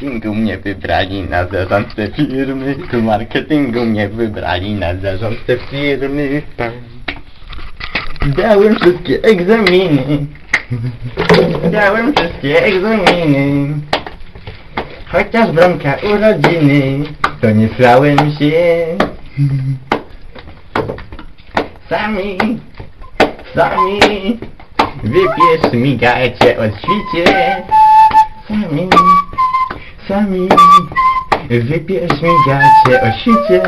marketingu mnie wybrali na zarządcę firmy. Tu marketingu mnie wybrali na zarządcę firmy. Dałem wszystkie egzaminy. Dałem wszystkie egzaminy. Chociaż bramka urodziny, to nie srałem się. Sami, sami, wypiesz mi gajcie od świcie. Sami, sami, wypiesz mi gajcie o świcie.